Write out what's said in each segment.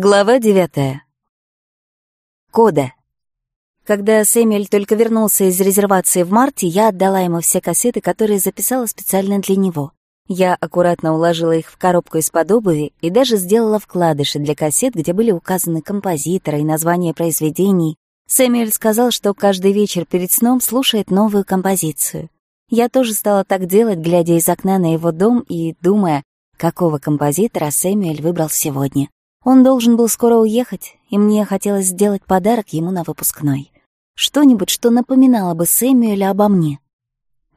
Глава девятая. Кода. Когда Сэмюэль только вернулся из резервации в марте, я отдала ему все кассеты, которые записала специально для него. Я аккуратно уложила их в коробку из-под обуви и даже сделала вкладыши для кассет, где были указаны композиторы и названия произведений. Сэмюэль сказал, что каждый вечер перед сном слушает новую композицию. Я тоже стала так делать, глядя из окна на его дом и думая, какого композитора Сэмюэль выбрал сегодня. Он должен был скоро уехать, и мне хотелось сделать подарок ему на выпускной. Что-нибудь, что напоминало бы Сэмюэля обо мне.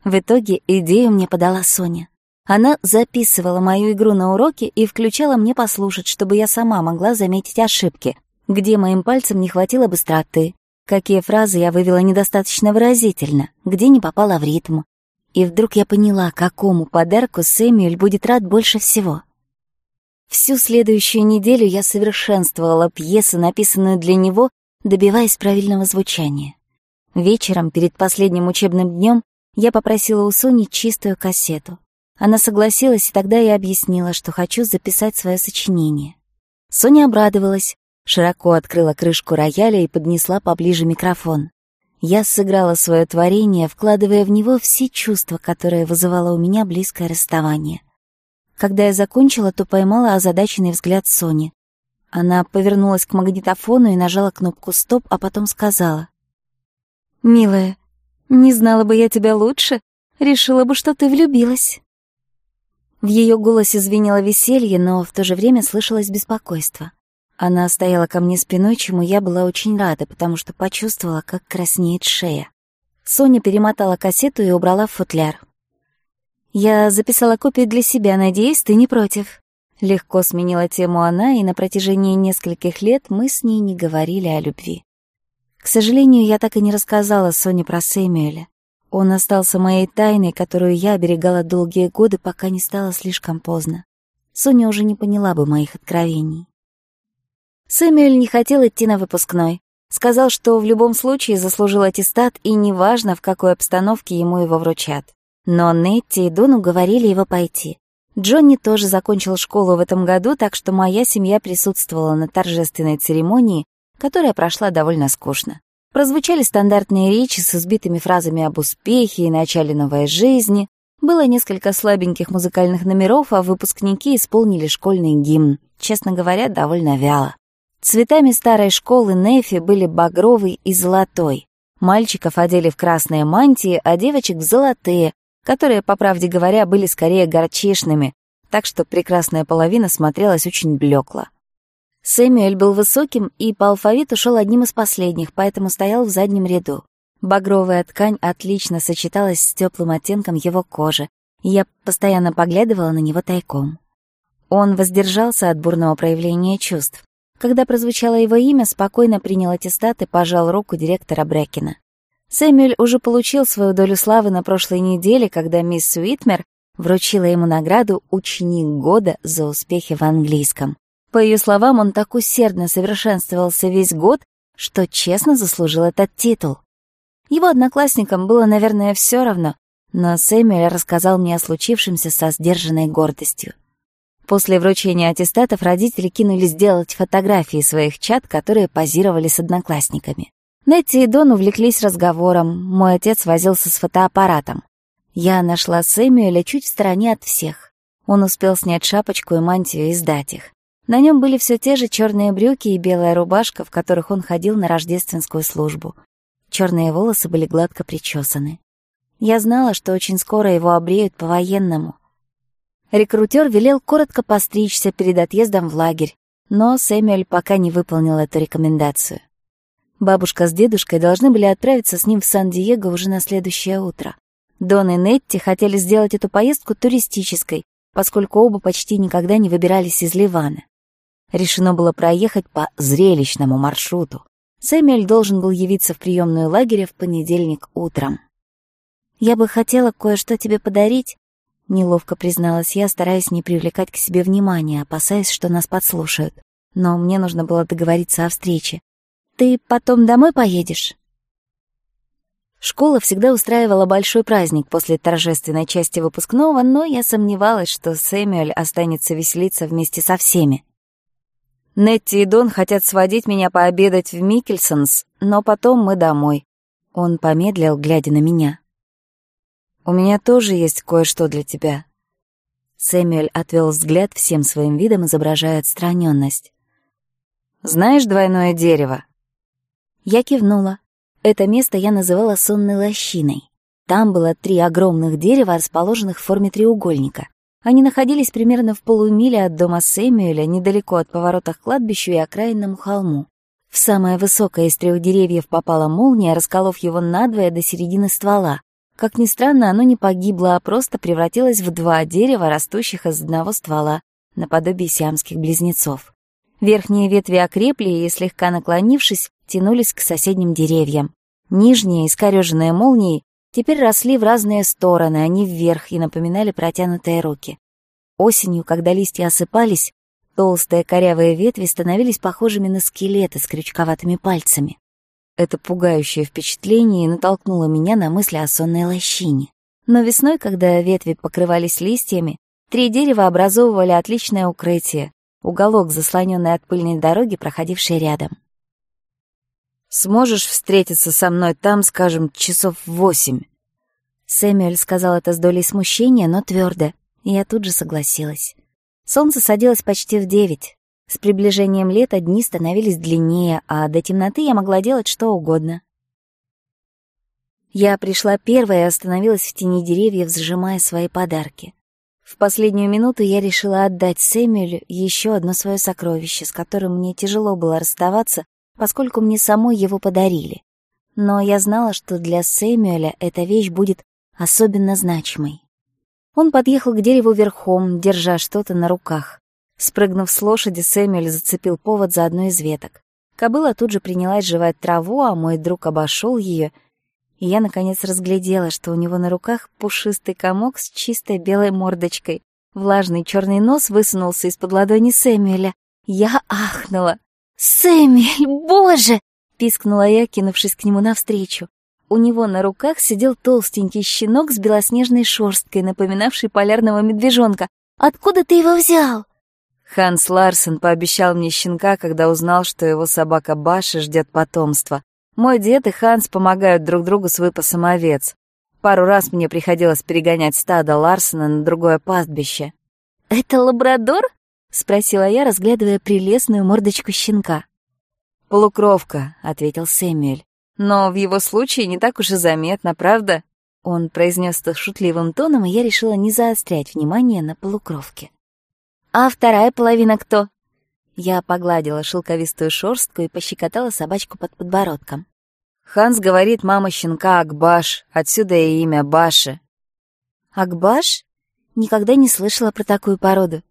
В итоге идею мне подала Соня. Она записывала мою игру на уроке и включала мне послушать, чтобы я сама могла заметить ошибки, где моим пальцем не хватило быстроты, какие фразы я вывела недостаточно выразительно, где не попала в ритм. И вдруг я поняла, какому подарку Сэмюэль будет рад больше всего — Всю следующую неделю я совершенствовала пьесы, написанную для него, добиваясь правильного звучания. Вечером, перед последним учебным днем, я попросила у Сони чистую кассету. Она согласилась, и тогда я объяснила, что хочу записать свое сочинение. Соня обрадовалась, широко открыла крышку рояля и поднесла поближе микрофон. Я сыграла свое творение, вкладывая в него все чувства, которые вызывало у меня близкое расставание — когда я закончила, то поймала озадаченный взгляд Сони. Она повернулась к магнитофону и нажала кнопку «Стоп», а потом сказала. «Милая, не знала бы я тебя лучше, решила бы, что ты влюбилась». В ее голосе звенело веселье, но в то же время слышалось беспокойство. Она стояла ко мне спиной, чему я была очень рада, потому что почувствовала, как краснеет шея. Соня перемотала кассету и убрала футляр. Я записала копию для себя, надеюсь, ты не против. Легко сменила тему она, и на протяжении нескольких лет мы с ней не говорили о любви. К сожалению, я так и не рассказала Соне про Сэмюэля. Он остался моей тайной, которую я оберегала долгие годы, пока не стало слишком поздно. Соня уже не поняла бы моих откровений. Сэмюэль не хотел идти на выпускной. Сказал, что в любом случае заслужил аттестат, и неважно, в какой обстановке ему его вручат. Но Нетти и Дон уговорили его пойти. Джонни тоже закончил школу в этом году, так что моя семья присутствовала на торжественной церемонии, которая прошла довольно скучно. Прозвучали стандартные речи с избитыми фразами об успехе и начале новой жизни, было несколько слабеньких музыкальных номеров, а выпускники исполнили школьный гимн, честно говоря, довольно вяло. Цветами старой школы Нефи были багровый и золотой. Мальчиков одели в красные мантии, а девочек в золотые, которые по правде говоря, были скорее горчишными, так что прекрасная половина смотрелась очень блекло. Сэмюэль был высоким и по алфавиту шел одним из последних, поэтому стоял в заднем ряду. Багровая ткань отлично сочеталась с теплым оттенком его кожи, и я постоянно поглядывала на него тайком. Он воздержался от бурного проявления чувств. Когда прозвучало его имя, спокойно принял аттестат и пожал руку директора Брекина. Сэмюэль уже получил свою долю славы на прошлой неделе, когда мисс Уитмер вручила ему награду «Ученик года» за успехи в английском. По ее словам, он так усердно совершенствовался весь год, что честно заслужил этот титул. Его одноклассникам было, наверное, все равно, но Сэмюэль рассказал мне о случившемся со сдержанной гордостью. После вручения аттестатов родители кинулись делать фотографии своих чад, которые позировали с одноклассниками. Нетти и Дон увлеклись разговором, мой отец возился с фотоаппаратом. Я нашла Сэмюэля чуть в стороне от всех. Он успел снять шапочку и мантию и сдать их. На нем были все те же черные брюки и белая рубашка, в которых он ходил на рождественскую службу. Черные волосы были гладко причесаны. Я знала, что очень скоро его обреют по-военному. Рекрутер велел коротко постричься перед отъездом в лагерь, но Сэмюэль пока не выполнил эту рекомендацию. Бабушка с дедушкой должны были отправиться с ним в Сан-Диего уже на следующее утро. Дон и Нетти хотели сделать эту поездку туристической, поскольку оба почти никогда не выбирались из Ливана. Решено было проехать по зрелищному маршруту. Сэмюэль должен был явиться в приемную лагеря в понедельник утром. «Я бы хотела кое-что тебе подарить», — неловко призналась я, стараясь не привлекать к себе внимания, опасаясь, что нас подслушают. Но мне нужно было договориться о встрече. Ты потом домой поедешь? Школа всегда устраивала большой праздник после торжественной части выпускного, но я сомневалась, что Сэмюэль останется веселиться вместе со всеми. Нетти и Дон хотят сводить меня пообедать в Микельсонс, но потом мы домой. Он помедлил, глядя на меня. «У меня тоже есть кое-что для тебя». Сэмюэль отвел взгляд всем своим видом, изображая отстраненность. «Знаешь двойное дерево?» Я кивнула. Это место я называла сонной лощиной. Там было три огромных дерева, расположенных в форме треугольника. Они находились примерно в полумиле от дома Сэмюэля, недалеко от поворота к кладбищу и окраинному холму. В самое высокое из трех деревьев попала молния, расколов его надвое до середины ствола. Как ни странно, оно не погибло, а просто превратилось в два дерева, растущих из одного ствола, наподобие сиамских близнецов. Верхние ветви окрепли и, слегка наклонившись, тянулись к соседним деревьям. Нижние, искорёженные молнии теперь росли в разные стороны, они вверх и напоминали протянутые руки. Осенью, когда листья осыпались, толстые корявые ветви становились похожими на скелеты с крючковатыми пальцами. Это пугающее впечатление натолкнуло меня на мысли о сонной лощине. Но весной, когда ветви покрывались листьями, три дерева образовывали отличное укрытие, уголок, заслоненный от пыльной дороги, проходившей рядом. Сможешь встретиться со мной там, скажем, часов в восемь?» Сэмюэль сказал это с долей смущения, но твердо, и я тут же согласилась. Солнце садилось почти в девять. С приближением лета дни становились длиннее, а до темноты я могла делать что угодно. Я пришла первая и остановилась в тени деревьев, сжимая свои подарки. В последнюю минуту я решила отдать Сэмюэлю еще одно свое сокровище, поскольку мне самой его подарили. Но я знала, что для Сэмюэля эта вещь будет особенно значимой. Он подъехал к дереву верхом, держа что-то на руках. Спрыгнув с лошади, Сэмюэль зацепил повод за одну из веток. Кобыла тут же принялась жевать траву, а мой друг обошел ее, и я, наконец, разглядела, что у него на руках пушистый комок с чистой белой мордочкой. Влажный черный нос высунулся из-под ладони Сэмюэля. Я ахнула. «Сэмюэль, боже!» — пискнула я, кинувшись к нему навстречу. У него на руках сидел толстенький щенок с белоснежной шерсткой, напоминавший полярного медвежонка. «Откуда ты его взял?» Ханс Ларсен пообещал мне щенка, когда узнал, что его собака Баша ждет потомства. Мой дед и Ханс помогают друг другу с выпасом овец. Пару раз мне приходилось перегонять стадо Ларсена на другое пастбище. «Это лабрадор?» — спросила я, разглядывая прелестную мордочку щенка. «Полукровка», — ответил Сэмюэль. «Но в его случае не так уж и заметно, правда?» Он произнес это шутливым тоном, и я решила не заострять внимание на полукровке. «А вторая половина кто?» Я погладила шелковистую шорстку и пощекотала собачку под подбородком. Ханс говорит, мама щенка Акбаш, отсюда и имя Баши. Акбаш? Никогда не слышала про такую породу.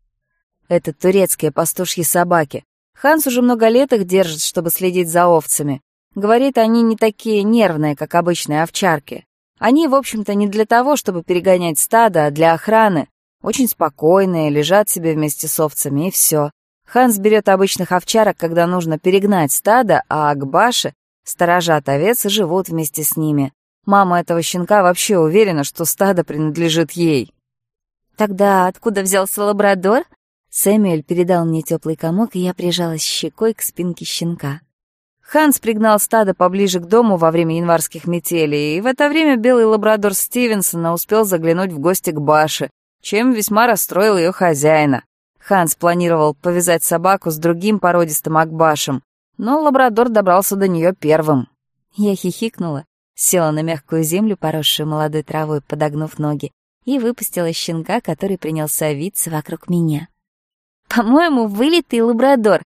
Это турецкие пастушьи собаки. Ханс уже много лет их держит, чтобы следить за овцами. Говорит, они не такие нервные, как обычные овчарки. Они, в общем-то, не для того, чтобы перегонять стадо, а для охраны. Очень спокойные, лежат себе вместе с овцами, и все. Ханс берет обычных овчарок, когда нужно перегнать стадо, а акбаши сторожат овец и живут вместе с ними. Мама этого щенка вообще уверена, что стадо принадлежит ей. «Тогда откуда взялся лабрадор?» Сэмюэль передал мне теплый комок, и я прижалась щекой к спинке щенка. Ханс пригнал стадо поближе к дому во время январских метелей, и в это время белый лабрадор Стивенсона успел заглянуть в гости к Баше, чем весьма расстроил ее хозяина. Ханс планировал повязать собаку с другим породистым акбашем, но лабрадор добрался до нее первым. Я хихикнула, села на мягкую землю, поросшую молодой травой, подогнув ноги, и выпустила щенка, который принялся виться вокруг меня. По-моему, вылитый лабрадор,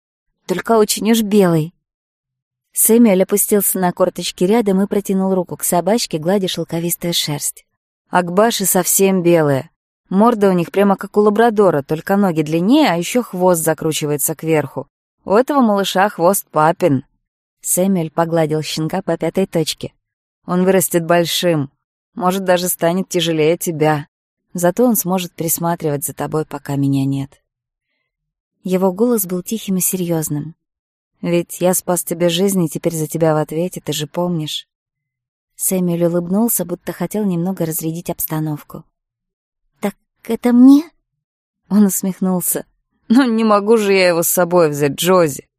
только очень уж белый. Сэмюэль опустился на корточки рядом и протянул руку к собачке, гладя шелковистую шерсть. Акбаши совсем белые. Морда у них прямо как у лабрадора, только ноги длиннее, а еще хвост закручивается кверху. У этого малыша хвост папин. Сэмюэль погладил щенка по пятой точке. Он вырастет большим. Может, даже станет тяжелее тебя. Зато он сможет присматривать за тобой, пока меня нет. Его голос был тихим и серьезным. «Ведь я спас тебе жизнь, и теперь за тебя в ответе, ты же помнишь». Сэмюэль улыбнулся, будто хотел немного разрядить обстановку. «Так это мне?» Он усмехнулся. Но не могу же я его с собой взять, Джози.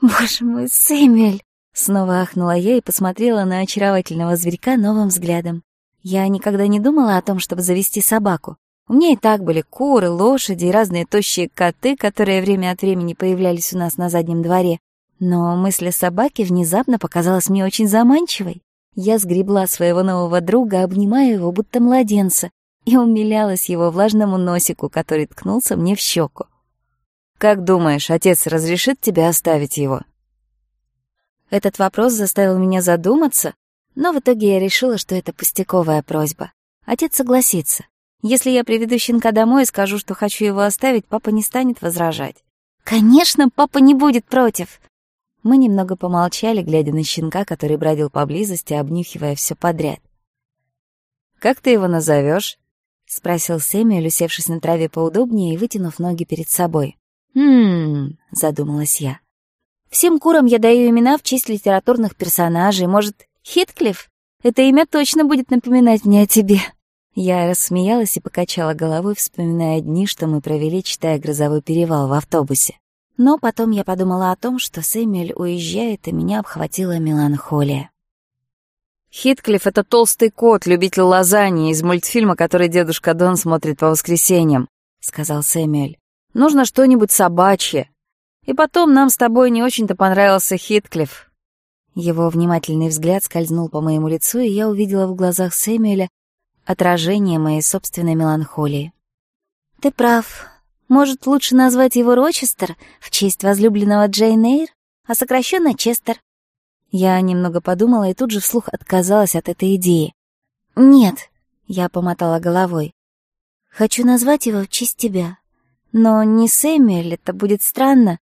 «Боже мой, Сэмюэль!» Снова ахнула я У меня и так были куры, лошади и разные тощие коты, которые время от времени появлялись у нас на заднем дворе. Но мысль о собаке внезапно показалась мне очень заманчивой. Я сгребла своего нового друга, обнимая его будто младенца, и умилялась его влажному носику, который ткнулся мне в щеку. «Как думаешь, отец разрешит тебе оставить его?» Этот вопрос заставил меня задуматься, но в итоге я решила, что это пустяковая просьба. Отец согласится. Если я приведу щенка домой и скажу, что хочу его оставить, папа не станет возражать. Конечно, папа не будет против. Мы немного помолчали, глядя на щенка, который бродил поблизости, обнюхивая все подряд. Как ты его назовешь? спросил Сэмюэль, усевшись на траве поудобнее и вытянув ноги перед собой. Хм, задумалась я. Всем курам я даю имена в честь литературных персонажей. Может, Хитклифф? Это имя точно будет напоминать мне о тебе. Я рассмеялась и покачала головой, вспоминая дни, что мы провели, читая грозовой перевал в автобусе. Но потом я подумала о том, что Сэмюэль уезжает, и меня обхватила меланхолия. Хитклифф — это толстый кот, любитель лазаньи из мультфильма, который дедушка Дон смотрит по воскресеньям», — сказал Сэмюэль. «Нужно что-нибудь собачье. И потом нам с тобой не очень-то понравился Хитклифф». Его внимательный взгляд скользнул по моему лицу, и я увидела в глазах Сэмюэля отражение моей собственной меланхолии. «Ты прав. Может, лучше назвать его Рочестер в честь возлюбленного Джейн Эйр, а сокращенно Честер?» Я немного подумала и тут же вслух отказалась от этой идеи. «Нет», — я помотала головой. «Хочу назвать его в честь тебя. Но не Сэмюэль, это будет странно».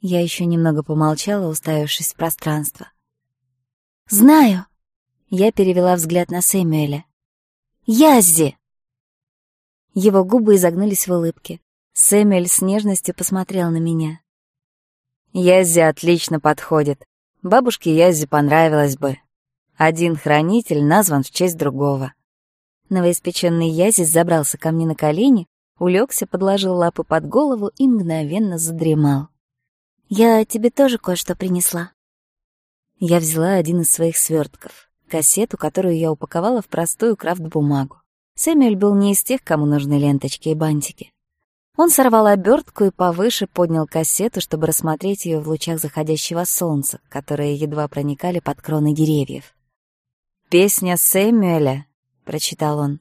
Я еще немного помолчала, уставившись в пространство. «Знаю», — я перевела взгляд на Сэмюэля. Яззи!» Его губы изогнулись в улыбке. Сэмюэль с нежностью посмотрел на меня. «Яззи отлично подходит. Бабушке Яззи понравилось бы. Один хранитель назван в честь другого». Новоиспеченный Яззи забрался ко мне на колени, улегся, подложил лапы под голову и мгновенно задремал. «Я тебе тоже кое-что принесла». Я взяла один из своих свертков кассету, которую я упаковала в простую крафт-бумагу. Сэмюэль был не из тех, кому нужны ленточки и бантики. Он сорвал обертку и повыше поднял кассету, чтобы рассмотреть ее в лучах заходящего солнца, которые едва проникали под кроны деревьев. «Песня Сэмюэля», — прочитал он.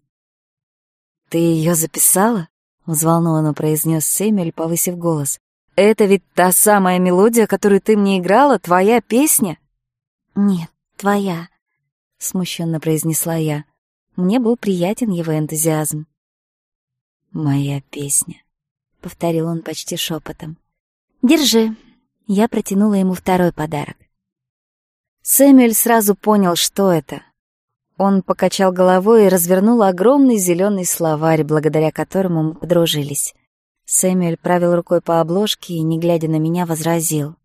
«Ты ее записала?» — взволнованно произнес Сэмюэль, повысив голос. «Это ведь та самая мелодия, которую ты мне играла, твоя песня?» «Нет, твоя», смущенно произнесла я. Мне был приятен его энтузиазм. «Моя песня», — повторил он почти шепотом. «Держи». Я протянула ему второй подарок. Сэмюэль сразу понял, что это. Он покачал головой и развернул огромный зеленый словарь, благодаря которому мы подружились. Сэмюэль правил рукой по обложке и, не глядя на меня, возразил.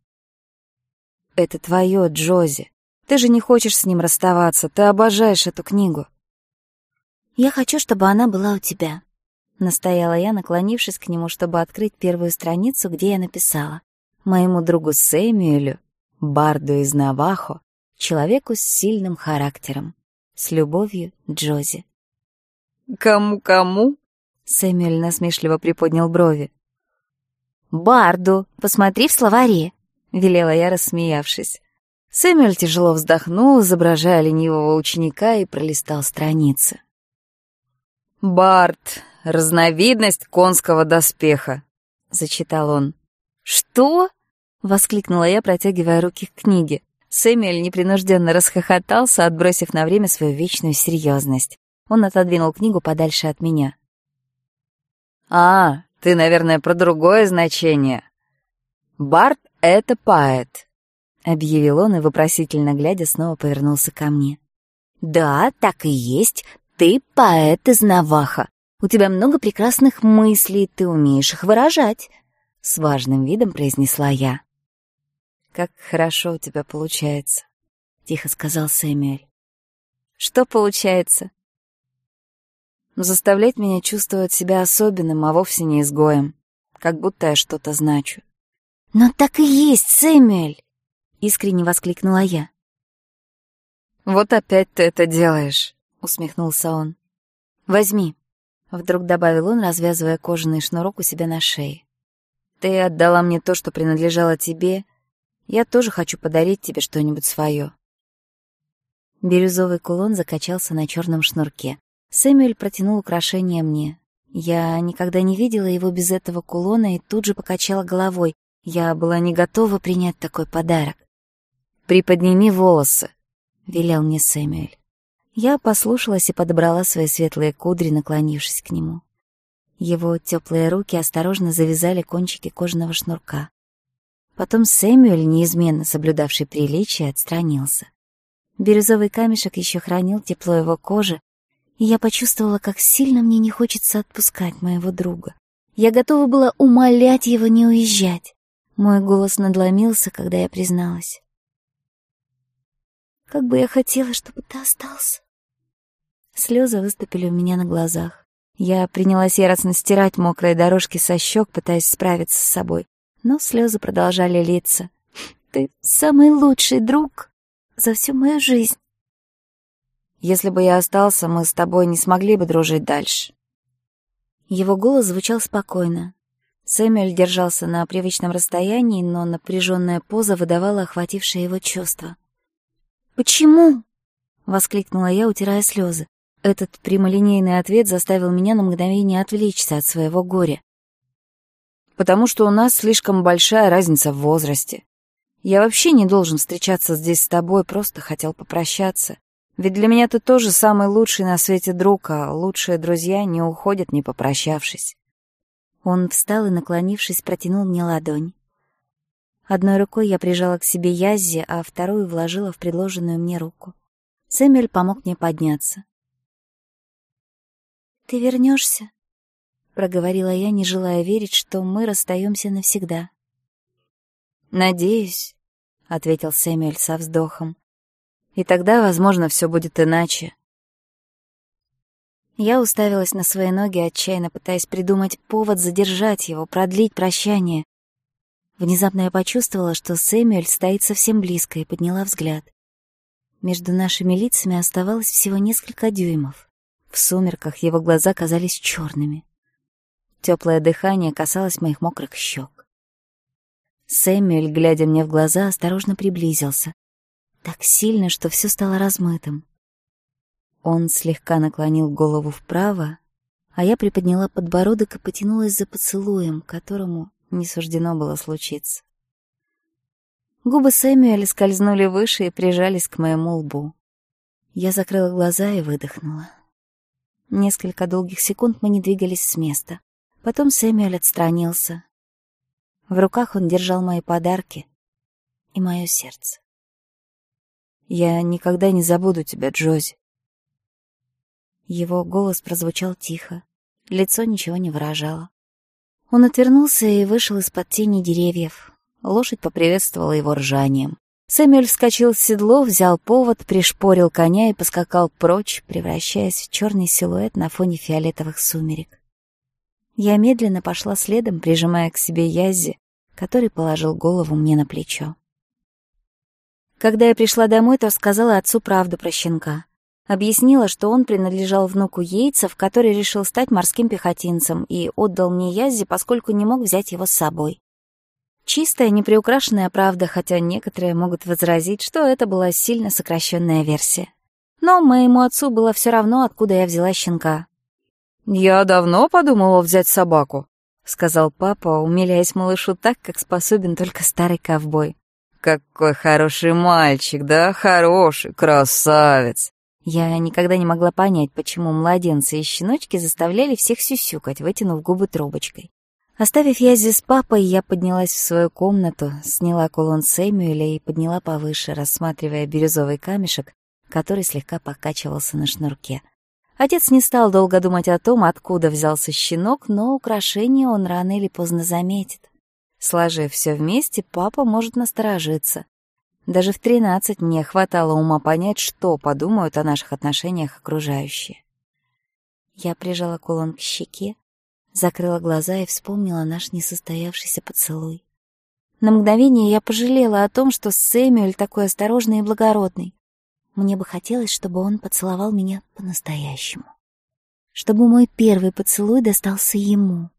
«Это твое, Джози. Ты же не хочешь с ним расставаться, ты обожаешь эту книгу. Я хочу, чтобы она была у тебя, настояла я, наклонившись к нему, чтобы открыть первую страницу, где я написала: моему другу Сэмюэлю, барду из Навахо, человеку с сильным характером, с любовью, Джози. Кому кому? Сэмюэль насмешливо приподнял брови. «Барду, посмотри в словаре», — велела я, рассмеявшись. Сэмюэль тяжело вздохнул, изображая ленивого ученика, и пролистал страницы. «Барт, разновидность конского доспеха», — зачитал он. «Что?» — воскликнула я, протягивая руки к книге. Сэмюэль непринужденно расхохотался, отбросив на время свою вечную серьезность. Он отодвинул книгу подальше от меня. «А, ты, наверное, про другое значение. Барт — это поэт», объявил он и вопросительно глядя снова повернулся ко мне. «Да, так и есть. Ты поэт из Наваха. У тебя много прекрасных мыслей, ты умеешь их выражать», — с важным видом произнесла я. «Как хорошо у тебя получается», — тихо сказал Сэмюэль. «Что получается?» «Ну, «Заставлять меня чувствовать себя особенным, а вовсе не изгоем, как будто я что-то значу». «Но так и есть, Сэмюэль!» — искренне воскликнула я. «Вот опять ты это делаешь», — усмехнулся он. «Возьми», — вдруг добавил он, развязывая кожаный шнурок у себя на шее. «Ты отдала мне то, что принадлежало тебе. Я тоже хочу подарить тебе что-нибудь свое». Бирюзовый кулон закачался на черном шнурке. Сэмюэль протянул украшение мне. Я никогда не видела его без этого кулона и тут же покачала головой. Я была не готова принять такой подарок приподними волосы», — велел мне Сэмюэль. Я послушалась и подобрала свои светлые кудри, наклонившись к нему. Его теплые руки осторожно завязали кончики кожаного шнурка. Потом Сэмюэль, неизменно соблюдавший приличие, отстранился. Бирюзовый камешек еще хранил тепло его кожи, и я почувствовала, как сильно мне не хочется отпускать моего друга. Я готова была умолять его не уезжать. Мой голос надломился, когда я призналась как бы я хотела, чтобы ты остался. Слезы выступили у меня на глазах. Я принялась яростно стирать мокрые дорожки со щек, пытаясь справиться с собой. Но слезы продолжали литься. «Хм, «Ты самый лучший друг за всю мою жизнь». «Если бы я остался, мы с тобой не смогли бы дружить дальше». Его голос звучал спокойно. Сэмюэль держался на привычном расстоянии, но напряженная поза выдавала охватившее его чувство. «Почему?» — воскликнула я, утирая слезы. Этот прямолинейный ответ заставил меня на мгновение отвлечься от своего горя. «Потому что у нас слишком большая разница в возрасте. Я вообще не должен встречаться здесь с тобой, просто хотел попрощаться. Ведь для меня ты тоже самый лучший на свете друг, а лучшие друзья не уходят, не попрощавшись». Он встал и, наклонившись, протянул мне ладонь. Одной рукой я прижала к себе Яззи, а вторую вложила в предложенную мне руку. Сэмюэль помог мне подняться. «Ты вернешься?» — проговорила я, не желая верить, что мы расстаемся навсегда. «Надеюсь», — ответил Сэмюэль со вздохом. «И тогда, возможно, все будет иначе». Я уставилась на свои ноги, отчаянно пытаясь придумать повод задержать его, продлить прощание. Внезапно я почувствовала, что Сэмюэль стоит совсем близко и подняла взгляд. Между нашими лицами оставалось всего несколько дюймов. В сумерках его глаза казались черными. Теплое дыхание касалось моих мокрых щек. Сэмюэль, глядя мне в глаза, осторожно приблизился. Так сильно, что все стало размытым. Он слегка наклонил голову вправо, а я приподняла подбородок и потянулась за поцелуем, которому не суждено было случиться. Губы Сэмюэля скользнули выше и прижались к моему лбу. Я закрыла глаза и выдохнула. Несколько долгих секунд мы не двигались с места. Потом Сэмюэль отстранился. В руках он держал мои подарки и мое сердце. «Я никогда не забуду тебя, Джози». Его голос прозвучал тихо, лицо ничего не выражало. Он отвернулся и вышел из-под тени деревьев. Лошадь поприветствовала его ржанием. Сэмюэль вскочил в седло, взял повод, пришпорил коня и поскакал прочь, превращаясь в черный силуэт на фоне фиолетовых сумерек. Я медленно пошла следом, прижимая к себе Яззи, который положил голову мне на плечо. Когда я пришла домой, то сказала отцу правду про щенка объяснила, что он принадлежал внуку Яйцев, который решил стать морским пехотинцем и отдал мне Яззи, поскольку не мог взять его с собой. Чистая, неприукрашенная правда, хотя некоторые могут возразить, что это была сильно сокращенная версия. Но моему отцу было все равно, откуда я взяла щенка. «Я давно подумала взять собаку», — сказал папа, умиляясь малышу так, как способен только старый ковбой. «Какой хороший мальчик, да, хороший, красавец!» Я никогда не могла понять, почему младенцы и щеночки заставляли всех сюсюкать, вытянув губы трубочкой. Оставив Язи с папой, я поднялась в свою комнату, сняла кулон Сэмюэля и подняла повыше, рассматривая бирюзовый камешек, который слегка покачивался на шнурке. Отец не стал долго думать о том, откуда взялся щенок, но украшение он рано или поздно заметит. Сложив все вместе, папа может насторожиться. Даже в тринадцать мне хватало ума понять, что подумают о наших отношениях окружающие. Я прижала кулон к щеке, закрыла глаза и вспомнила наш несостоявшийся поцелуй. На мгновение я пожалела о том, что Сэмюэль такой осторожный и благородный. Мне бы хотелось, чтобы он поцеловал меня по-настоящему. Чтобы мой первый поцелуй достался ему.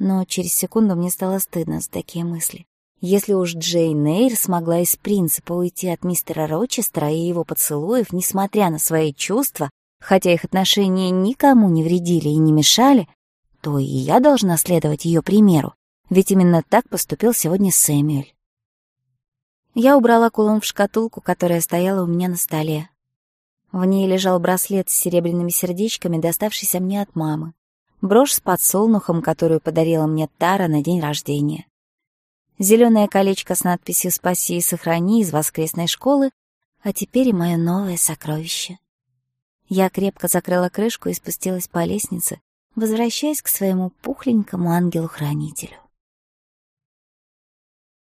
Но через секунду мне стало стыдно за такие мысли. Если уж Джейн Нейр смогла из принципа уйти от мистера Рочестера и его поцелуев, несмотря на свои чувства, хотя их отношения никому не вредили и не мешали, то и я должна следовать ее примеру, ведь именно так поступил сегодня Сэмюэль. Я убрала кулон в шкатулку, которая стояла у меня на столе. В ней лежал браслет с серебряными сердечками, доставшийся мне от мамы, брошь с подсолнухом, которую подарила мне Тара на день рождения. Зеленое колечко с надписью «Спаси и сохрани» из воскресной школы, а теперь и мое новое сокровище. Я крепко закрыла крышку и спустилась по лестнице, возвращаясь к своему пухленькому ангелу-хранителю.